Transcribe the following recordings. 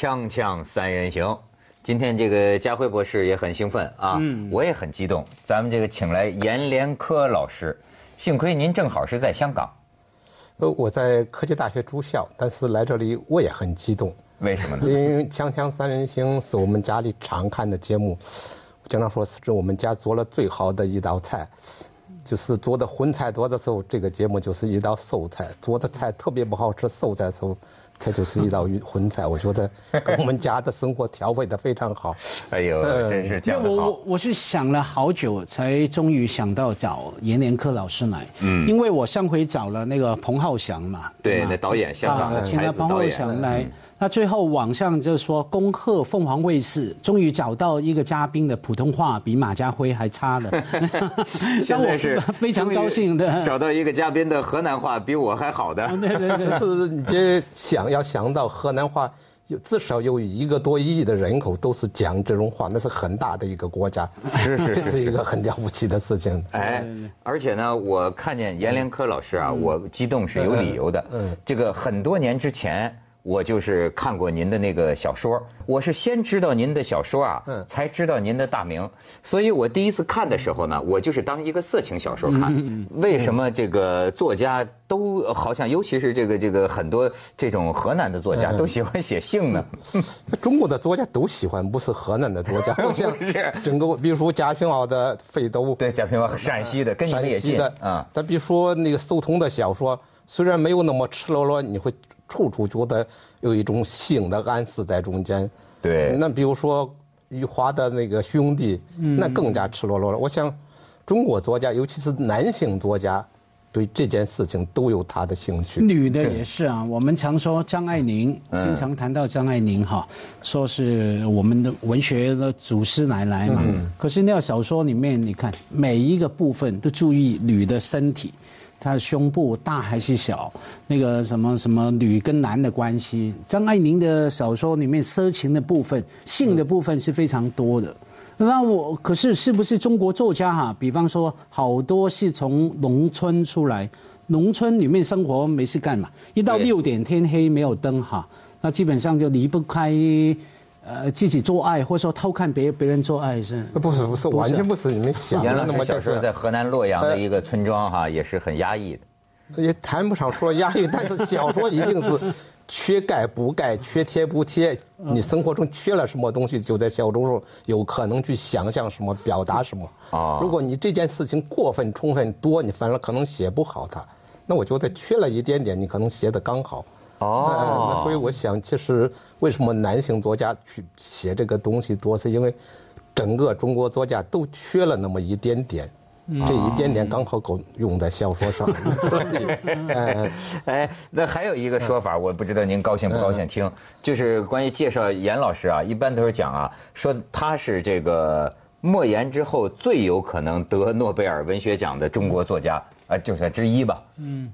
锵锵三人行，今天这个家辉博士也很兴奋啊，嗯我也很激动。咱们这个请来严连科老师，幸亏您正好是在香港，呃，我在科技大学住校，但是来这里我也很激动，为什么呢？因为《锵锵三人行》是我们家里常看的节目，我经常说是我们家做了最好的一道菜，就是做的荤菜多的时候，这个节目就是一道素菜；做的菜特别不好吃，素菜的时候。这就是一道荤菜，我觉得跟我们家的生活调配的非常好。哎呦，真是讲得好。我我是想了好久，才终于想到找阎连科老师来。嗯，因为我上回找了那个彭浩翔嘛，对，那导演香港的才子导演来。那最后网上就说恭贺凤凰卫视终于找到一个嘉宾的普通话比马家辉还差的，现在是非常高兴的。找到一个嘉宾的河南话比我还好的。对对对，是你别想要想到河南话有至少有一个多亿的人口都是讲这种话，那是很大的一个国家，是是是，这是一个很了不起的事情。哎，而且呢，我看见阎连科老师啊，我激动是有理由的。嗯，这个很多年之前。我就是看过您的那个小说，我是先知道您的小说啊，才知道您的大名。所以我第一次看的时候呢，我就是当一个色情小说看。为什么这个作家都好像，尤其是这个这个很多这种河南的作家都喜欢写性呢？中国的作家都喜欢，不是河南的作家。不是，整个比如说贾平凹的《废都》，对，贾平凹陕西的，跟你们也近啊。但比如说那个苏童的小说，虽然没有那么赤裸裸，你会。处处觉得有一种性的暗示在中间，对。那比如说余华的那个兄弟，那更加赤裸裸了。我想，中国作家，尤其是男性作家，对这件事情都有他的兴趣。女的也是啊，我们常说张爱玲，经常谈到张爱玲哈，说是我们的文学的祖师奶奶嘛。可是那小说里面，你看每一个部分都注意女的身体。他的胸部大还是小？那个什么什么女跟男的关系？张爱玲的小说里面色情的部分、性的部分是非常多的。那我可是是不是中国作家哈？比方说，好多是从农村出来，农村里面生活没事干嘛？一到六点天黑没有灯哈，那基本上就离不开。呃，自己做爱，或者说偷看别别人做爱是？不是不是，完全不是你们想的那么小时候在河南洛阳的一个村庄哈，也是很压抑的。也谈不上说压抑，但是小说一定是缺钙补钙，缺贴补贴。你生活中缺了什么东西，就在小说中有可能去想象什么，表达什么。啊，如果你这件事情过分充分多，你反而可能写不好它。那我觉得缺了一点点，你可能写的刚好。哦，那所以我想，其实为什么男性作家去写这个东西多，是因为整个中国作家都缺了那么一点点，这一点点刚好够用在小说上。哎，哎，那还有一个说法，我不知道您高兴不高兴听，就是关于介绍严老师啊，一般都是讲啊，说他是这个莫言之后最有可能得诺贝尔文学奖的中国作家啊，就算之一吧。嗯。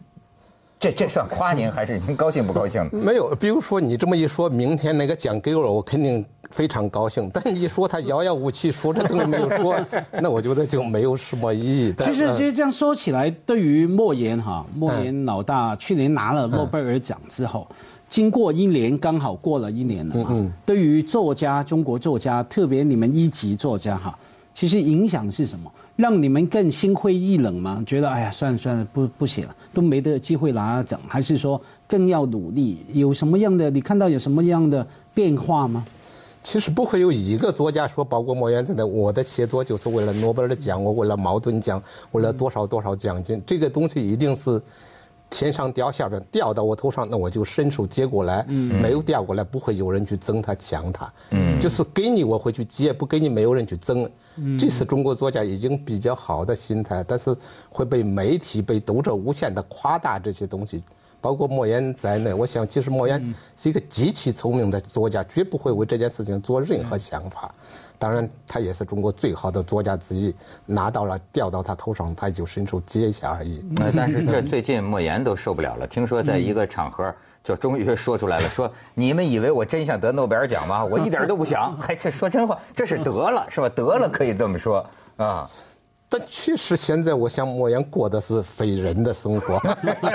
这这算夸您还是您高兴不高兴？没有，比如说你这么一说，明天那个奖给我，我肯定非常高兴。但一说他遥遥无期，说这东西没有说，那我觉得就没有什么意义。其实，其实这样说起来，对于莫言哈，莫言老大去年拿了诺贝尔奖之后，经过一年，刚好过了一年了嗯。对于作家，中国作家，特别你们一级作家哈，其实影响是什么？让你们更心灰意冷吗？觉得哎呀，算了算了，不不写了，都没得机会拿奖，还是说更要努力？有什么样的？你看到有什么样的变化吗？其实不会有一个作家说，包括莫言在内，我的写作就是为了诺贝尔奖，我为了茅盾奖，为了多少多少奖金，这个东西一定是。天上掉馅饼，掉到我头上，那我就伸手接过来。嗯，没有掉过来，不会有人去争它、抢它。嗯，就是给你，我会去接；不给你，没有人去争。嗯，这是中国作家已经比较好的心态，但是会被媒体、被读者无限的夸大这些东西，包括莫言在内。我想，其实莫言是一个极其聪明的作家，绝不会为这件事情做任何想法。当然，他也是中国最好的作家之一，拿到了掉到他头上，他就伸手接一下而已。但是这最近莫言都受不了了，听说在一个场合就终于说出来了，说 你们以为我真想得诺贝尔奖吗？我一点都不想，还这说真话，这是得了是吧？得了可以这么说啊。但确实，现在我想莫言过的是非人的生活。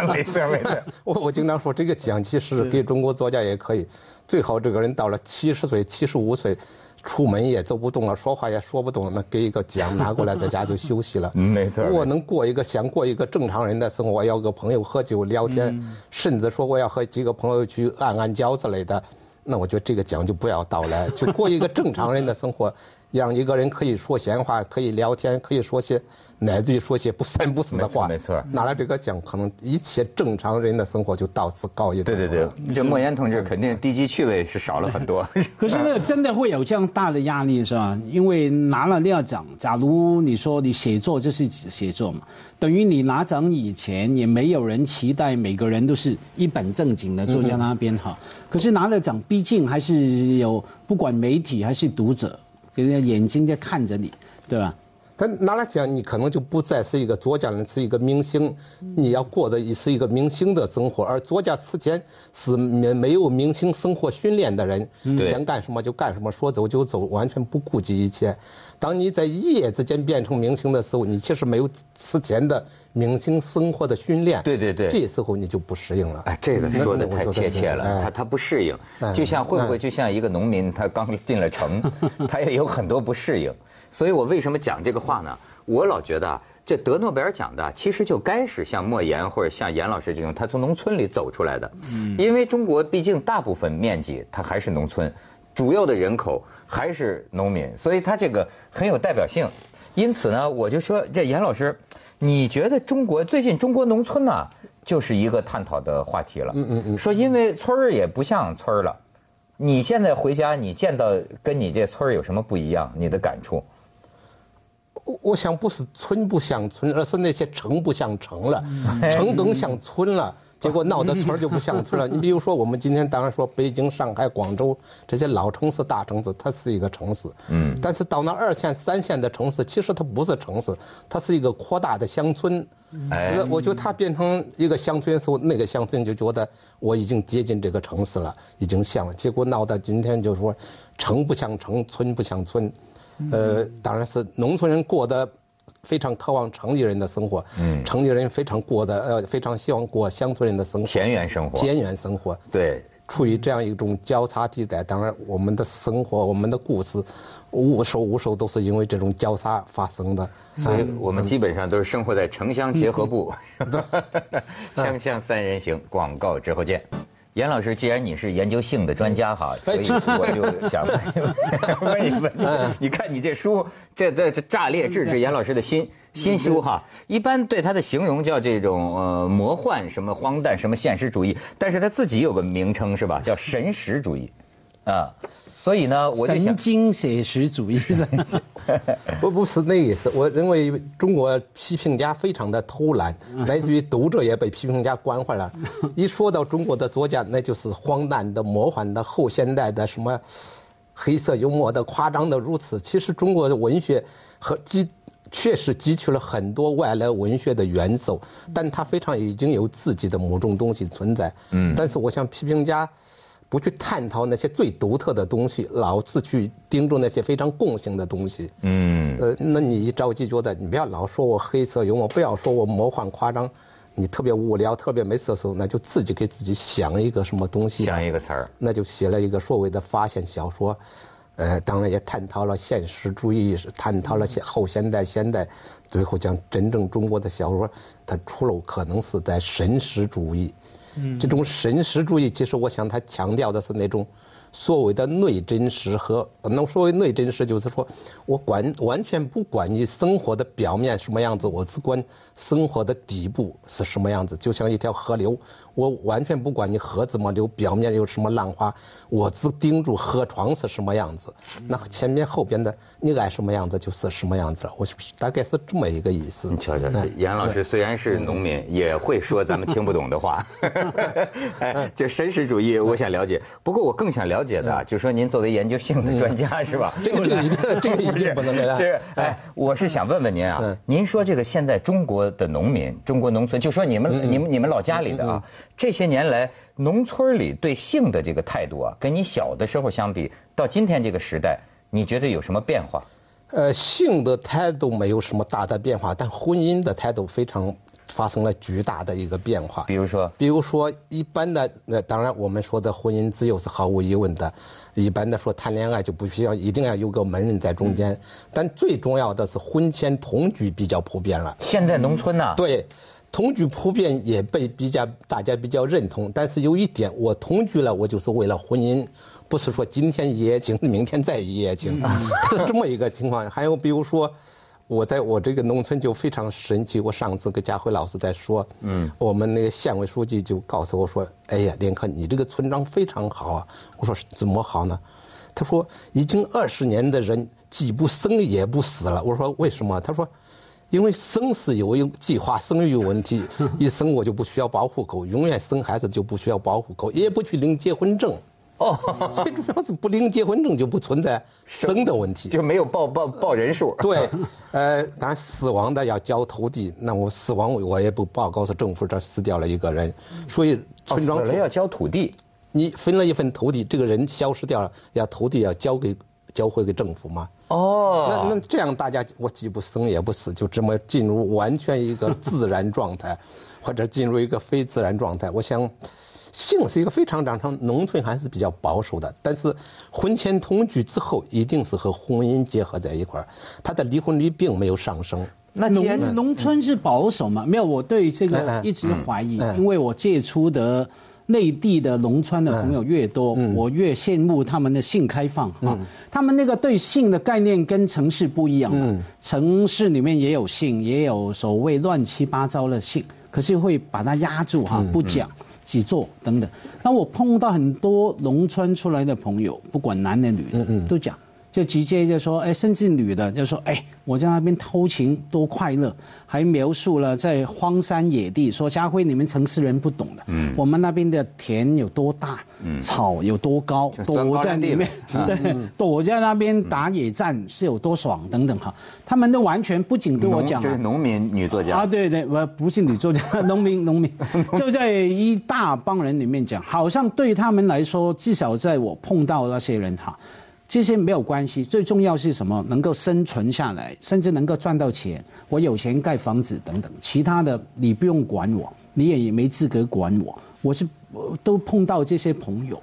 没 错没错。我我经常说，这个奖其实给中国作家也可以，最好这个人到了七十岁、七十五岁，出门也走不动了，说话也说不动，那给一个奖拿过来，在家就休息了。没错。我能过一个想过一个正常人的生活，要个朋友喝酒聊天，甚至说我要和几个朋友去按按脚之类的，那我觉得这个奖就不要到来，就过一个正常人的生活。让一个人可以说闲话，可以聊天，可以说些乃至于说些不三不四的话。没错，拿了这个奖，可能一切正常人的生活就到此告一段落。对对对，这莫言同志肯定低级趣味是少了很多。可是那个真的会有这样大的压力是吧？因为拿了那奖，假如你说你写作就是写作嘛，等于你拿奖以前也没有人期待每个人都是一本正经的坐在那边哈。可是拿了奖，毕竟还是有不管媒体还是读者。人家眼睛在看着你，对吧？他拿来讲，你可能就不再是一个作家了，是一个明星。你要过的是一个明星的生活，而作家此前是没没有明星生活训练的人，想干什么就干什么，说走就走，完全不顾及一切。当你在一夜之间变成明星的时候，你其实没有此前的明星生活的训练。对对对，这时候你就不适应了。哎，这个说的太贴切了。他他不适应，就像会不会就像一个农民，他刚进了城，他也有很多不适应。所以我为什么讲这个话呢？我老觉得这得诺贝尔奖的其实就该是像莫言或者像严老师这种，他从农村里走出来的。嗯，因为中国毕竟大部分面积它还是农村，主要的人口还是农民，所以他这个很有代表性。因此呢，我就说这严老师，你觉得中国最近中国农村呢，就是一个探讨的话题了。嗯嗯嗯。说因为村儿也不像村儿了，你现在回家，你见到跟你这村儿有什么不一样？你的感触？我我想不是村不像村，而是那些城不像城了，城更像村了。结果闹得村就不像村了。你比如说，我们今天当然说北京、上海、广州这些老城市、大城市，它是一个城市。嗯。但是到那二线、三线的城市，其实它不是城市，它是一个扩大的乡村。哎。我觉得它变成一个乡村时候，那个乡村就觉得我已经接近这个城市了，已经像了。结果闹到今天，就说城不像城，村不像村。呃，当然是农村人过得非常渴望城里人的生活，嗯，城里人非常过得呃非常希望过乡村人的生活，田园生活，田园生活，对，处于这样一种交叉地带。当然，我们的生活，我们的故事，无数无数都是因为这种交叉发生的。所以我们基本上都是生活在城乡结合部。锵锵三人行，广告之后见。严老师，既然你是研究性的专家哈，所以我就想问一问，你看你这书，这这这炸裂志，这严老师的新新书哈，一般对他的形容叫这种呃魔幻什么荒诞什么现实主义，但是他自己有个名称是吧？叫神实主义，啊。所以呢，我神经写实主义是 不不是那意思。我认为中国批评家非常的偷懒，来自于读者也被批评家惯坏了。一说到中国的作家，那就是荒诞的、魔幻的、后现代的、什么黑色幽默的、夸张的如此。其实中国的文学和积确实汲取了很多外来文学的元素，但它非常已经有自己的某种东西存在。嗯，但是我想批评家。不去探讨那些最独特的东西，老是去盯住那些非常共性的东西。嗯，呃，那你一着急觉得你不要老说我黑色幽默，不要说我魔幻夸张，你特别无聊、特别没色素，那就自己给自己想一个什么东西。想一个词儿，那就写了一个所谓的发现小说。呃，当然也探讨了现实主义，探讨了现后现代、现代，最后将真正中国的小说，它出路可能是在神实主义。这种神识主义，其实我想他强调的是那种。所谓的内真实和那所谓内真实，就是说我管完全不管你生活的表面什么样子，我只管生活的底部是什么样子。就像一条河流，我完全不管你河怎么流，表面有什么浪花，我只盯住河床是什么样子。那前面后边的你爱什么样子就是什么样子了。我大概是这么一个意思。你瞧瞧，严老师虽然是农民，也会说咱们听不懂的话。哎，这绅士主义，我想了解。不过我更想了。解的，就说您作为研究性的专家是吧？这个这个这个一定不能这样。是哎，我是想问问您啊，您说这个现在中国的农民，中国农村，就说你们你们你们老家里的啊，这些年来农村里对性的这个态度啊，跟你小的时候相比，到今天这个时代，你觉得有什么变化？呃，性的态度没有什么大的变化，但婚姻的态度非常发生了巨大的一个变化。比如说，比如说一般的，那当然我们说的婚姻自由是毫无疑问的。一般的说谈恋爱就不需要一定要有个门人在中间，但最重要的是婚前同居比较普遍了。现在农村呢？对，同居普遍也被比较大家比较认同。但是有一点，我同居了，我就是为了婚姻。不是说今天一夜情，明天再一夜情，是 这么一个情况。还有比如说，我在我这个农村就非常神奇。我上次跟佳辉老师在说，嗯，我们那个县委书记就告诉我说：“哎呀，连科，你这个村庄非常好啊。”我说：“怎么好呢？”他说：“已经二十年的人既不生也不死了。”我说：“为什么？”他说：“因为生是有一计划生育问题，一生我就不需要报户口，永远生孩子就不需要报户口，也不去领结婚证。”哦，最主要是不领结婚证就不存在生的问题，就没有报报报人数。对，呃，当然死亡的要交土地，那我死亡我也不报告诉政府这死掉了一个人，所以村庄死了要交土地，你分了一份土地，这个人消失掉了，要土地要交给交回给政府嘛。哦，那那这样大家我既不生也不死，就这么进入完全一个自然状态，或者进入一个非自然状态，我想。性是一个非常正常，农村还是比较保守的。但是婚前同居之后，一定是和婚姻结合在一块儿，他的离婚率并没有上升。那农农村是保守嘛？没有，我对这个一直怀疑，因为我接触的内地的农村的朋友越多，我越羡慕他们的性开放啊。他们那个对性的概念跟城市不一样。城市里面也有性，也有所谓乱七八糟的性，可是会把它压住哈，不讲。几座等等，那我碰到很多农村出来的朋友，不管男的女的，都讲。就直接就说，哎，甚至女的就说，哎，我在那边偷情多快乐，还描述了在荒山野地，说家辉你们城市人不懂的，嗯，我们那边的田有多大，嗯，草有多高，躲在里面，对，躲在那边打野战是有多爽等等哈，他们都完全不仅对我讲，就是农民女作家。啊，对对，不不是女作家，农 民农民。就在一大帮人里面讲，好像对他们来说，至少在我碰到那些人哈。这些没有关系，最重要是什么？能够生存下来，甚至能够赚到钱。我有钱盖房子等等，其他的你不用管我，你也没资格管我。我是都碰到这些朋友，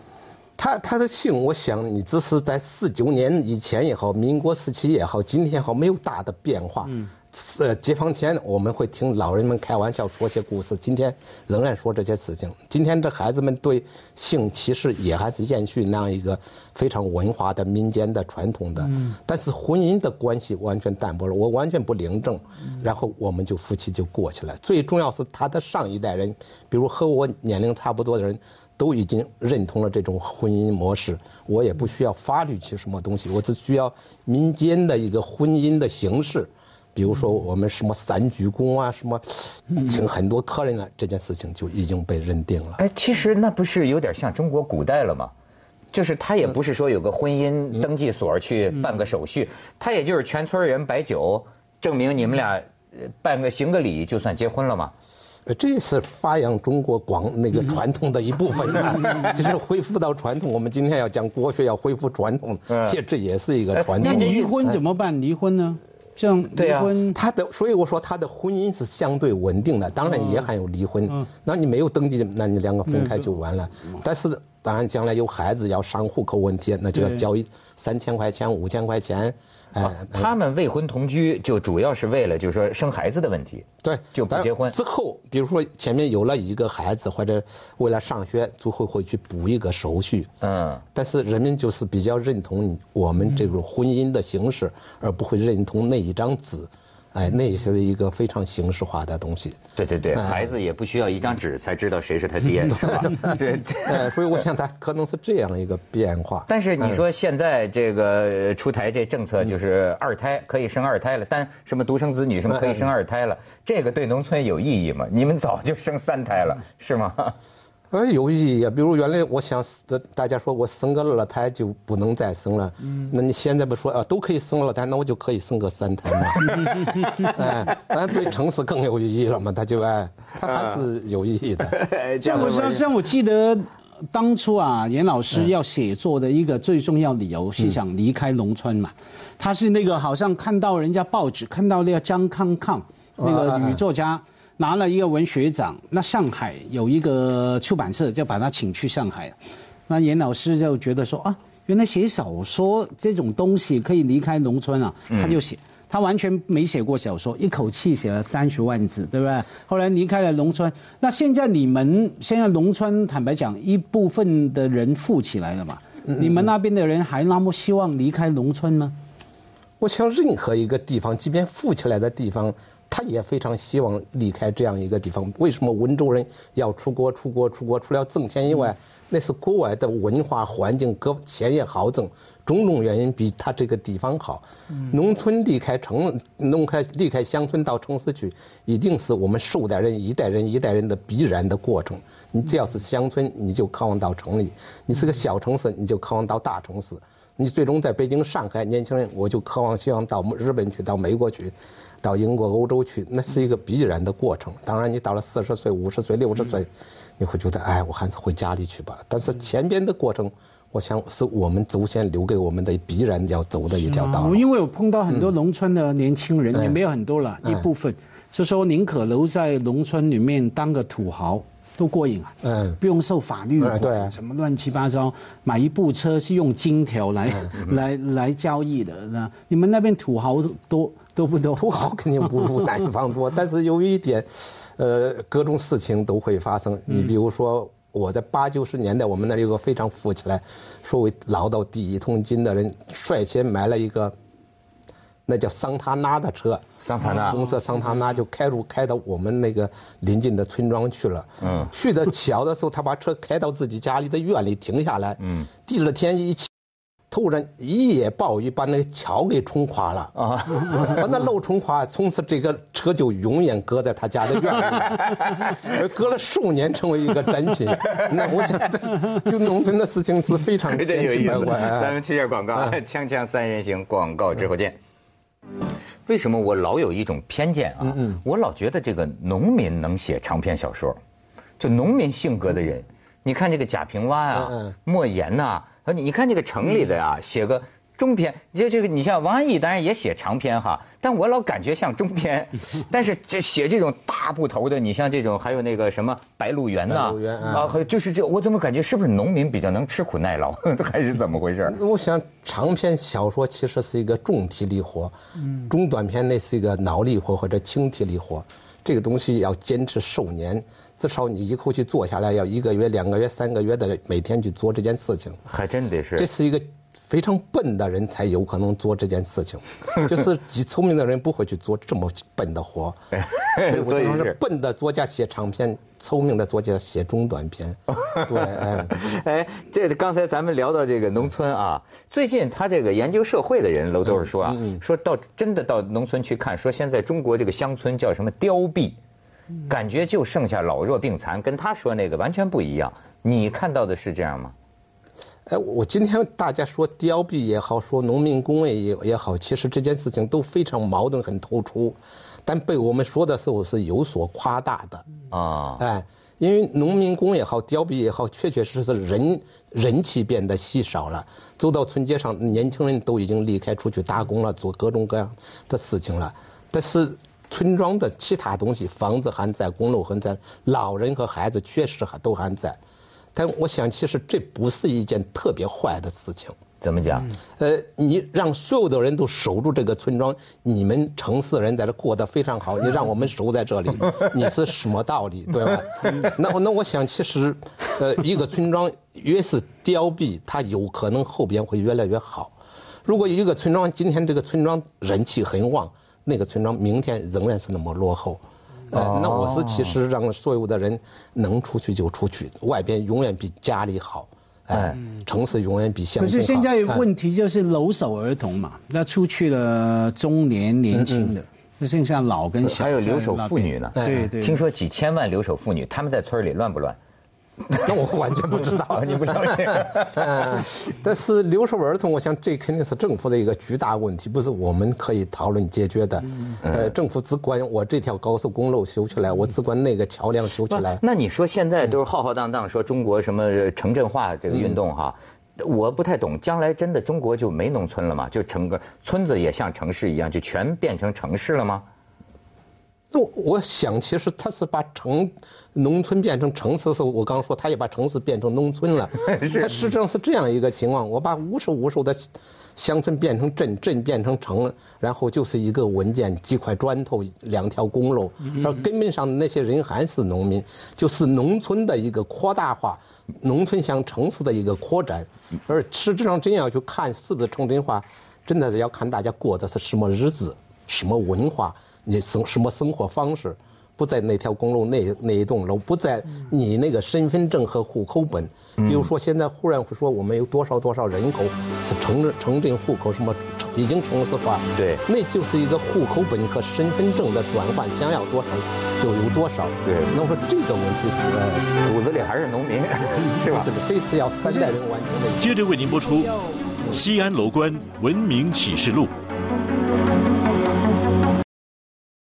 他他的信，我想你只是在四九年以前也好，民国时期也好，今天也好，没有大的变化。是解放前我们会听老人们开玩笑说些故事，今天仍然说这些事情。今天这孩子们对性其实也还是延续那样一个非常文化的民间的传统的，但是婚姻的关系完全淡薄了。我完全不领证，然后我们就夫妻就过去了。最重要是他的上一代人，比如和我年龄差不多的人，都已经认同了这种婚姻模式。我也不需要法律去什么东西，我只需要民间的一个婚姻的形式。比如说我们什么三鞠躬啊，什么请很多客人啊，这件事情就已经被认定了。哎，其实那不是有点像中国古代了吗？就是他也不是说有个婚姻登记所去办个手续，他也就是全村人摆酒，证明你们俩办个行个礼就算结婚了嘛。呃，这也是发扬中国广那个传统的一部分，就是恢复到传统。我们今天要讲国学，要恢复传统，其实这也是一个传统。那离婚怎么办？离婚呢？像离婚，他的所以我说他的婚姻是相对稳定的，当然也含有离婚。那你没有登记，那你两个分开就完了。但是当然将来有孩子要上户口问题，那就要交一三千块钱、五千块钱。哎，他们未婚同居就主要是为了就是说生孩子的问题，对，就不结婚之后，比如说前面有了一个孩子或者为了上学，最后会去补一个手续，嗯，但是人们就是比较认同我们这种婚姻的形式，而不会认同那一张纸。哎，那也是一个非常形式化的东西。对对对，孩子也不需要一张纸才知道谁是他爹，是吧？对，所以我想他可能是这样一个变化。但是你说现在这个出台这政策，就是二胎可以生二胎了，但什么独生子女什么可以生二胎了，这个对农村有意义吗？你们早就生三胎了，是吗？呃，有意义啊。比如原来我想，大家说我生个二胎就不能再生了。嗯。那你现在不说啊，都可以生二胎，那我就可以生个三胎嘛。哎，那对城市更有意义了嘛？他就哎，他还是有意义的。像我像像我记得，当初啊，严老师要写作的一个最重要理由是想离开农村嘛。他是那个好像看到人家报纸，看到那个张康康那个女作家拿了一个文学奖，那上海有一个出版社就把他请去上海，那严老师就觉得说啊，原来写小说这种东西可以离开农村啊，他就写。他完全没写过小说，一口气写了三十万字，对不对？后来离开了农村。那现在你们现在农村，坦白讲，一部分的人富起来了嘛？你们那边的人还那么希望离开农村吗？我想，任何一个地方，即便富起来的地方，他也非常希望离开这样一个地方。为什么温州人要出国、出国、出国？除了挣钱以外，那是国外的文化环境，各钱也好挣。种种原因比他这个地方好。农村离开城，农开离开乡村到城市去，一定是我们数代人、一代人、一代人的必然的过程。你只要是乡村，你就渴望到城里；你是个小城市，你就渴望到大城市。你最终在北京、上海，年轻人我就渴望希望到日本去，到美国去，到英国、欧洲去，那是一个必然的过程。当然，你到了四十岁、五十岁、六十岁，你会觉得，哎，我还是回家里去吧。但是前边的过程。我想是我们祖先留给我们的必然要走的一条道路。因为我碰到很多农村的年轻人，也没有很多了，一部分是说宁可留在农村里面当个土豪都过瘾啊，嗯，不用受法律对什么乱七八糟，买一部车是用金条来 来来交易的。那你们那边土豪多多不多？土豪肯定不如南方多，但是有一点，呃，各种事情都会发生。你比如说。我在八九十年代，我们那里有个非常富起来、所谓捞到第一桶金的人，率先买了一个那叫桑塔纳的车，桑塔纳红色桑塔纳就开入开到我们那个邻近的村庄去了。嗯，去的巧的时候，他把车开到自己家里的院里停下来。嗯，第二天一起。突然一夜暴雨把那个桥给冲垮了啊！把那路冲垮，从此这个车就永远搁在他家的院里，搁了数年成为一个珍品。那我想，就农村的事情是非常 有意思。咱们去下广告，锵锵三人行，广告之后见。为什么我老有一种偏见啊？我老觉得这个农民能写长篇小说，就农民性格的人，你看这个贾平凹啊，莫言呐。你你看这个城里的呀，写个中篇，就这个你像王安忆，当然也写长篇哈，但我老感觉像中篇。但是这写这种大部头的，你像这种还有那个什么《白鹿原》呐，啊，还有就是这，我怎么感觉是不是农民比较能吃苦耐劳，还是怎么回事？我想长篇小说其实是一个重体力活，嗯中短篇那是一个脑力活或者轻体力活，这个东西要坚持数年。至少你一口气做下来，要一个月、两个月、三个月的每天去做这件事情，还真得是。这是一个非常笨的人才有可能做这件事情，就是极聪明的人不会去做这么笨的活。所以是笨的作家写长篇，聪明的作家写中短篇。对，哎，这刚才咱们聊到这个农村啊，最近他这个研究社会的人楼都是说啊，说到真的到农村去看，说现在中国这个乡村叫什么凋敝。感觉就剩下老弱病残，跟他说那个完全不一样。你看到的是这样吗？哎，我今天大家说凋敝也好，说农民工业也也好，其实这件事情都非常矛盾，很突出。但被我们说的时候是有所夸大的啊。哎，因为农民工也好，凋敝也好，确确实实人人气变得稀少了。走到村街上，年轻人都已经离开出去打工了，做各种各样的事情了。但是。村庄的其他东西，房子还在，公路还在，老人和孩子确实还都还在，但我想，其实这不是一件特别坏的事情。怎么讲？呃，你让所有的人都守住这个村庄，你们城市人在这过得非常好，你让我们守在这里，你是什么道理，对吧？那那我想，其实，呃，一个村庄越是凋敝，它有可能后边会越来越好。如果一个村庄今天这个村庄人气很旺。那个村庄明天仍然是那么落后，呃，那我是其实让所有的人能出去就出去，外边永远比家里好，哎，城市永远比乡可是现在问题就是留守儿童嘛，那出去了中年年轻的，那剩下老跟小，还有留守妇女呢，对对，听说几千万留守妇女，他们在村里乱不乱？那我完全不知道，你不了解。嗯，但是留守儿童，我想这肯定是政府的一个巨大问题，不是我们可以讨论解决的。呃，政府只管我这条高速公路修起来，我只管那个桥梁修起来。那你说现在都是浩浩荡荡说中国什么城镇化这个运动哈，我不太懂，将来真的中国就没农村了吗？就整个村子也像城市一样，就全变成城市了吗？那我想，其实他是把城、农村变成城市，是我刚说，他也把城市变成农村了。他实际上是这样一个情况：我把无数无数的乡村变成镇，镇变成城，然后就是一个文件、几块砖头、两条公路，而根本上那些人还是农民，就是农村的一个扩大化，农村向城市的一个扩展。而实质上真要去看是不是城镇化，真的是要看大家过的是什么日子、什么文化。你生什么生活方式，不在那条公路那那一栋楼，不在你那个身份证和户口本。比如说，现在忽然会说我们有多少多少人口是城城镇户口，什么已经城市化，对，那就是一个户口本和身份证的转换，想要多少就有多少。对，那么说这个问题是骨子里还是农民，是吧？这个这次要三代人完成的。接着为您播出《西安楼观文明启示录》。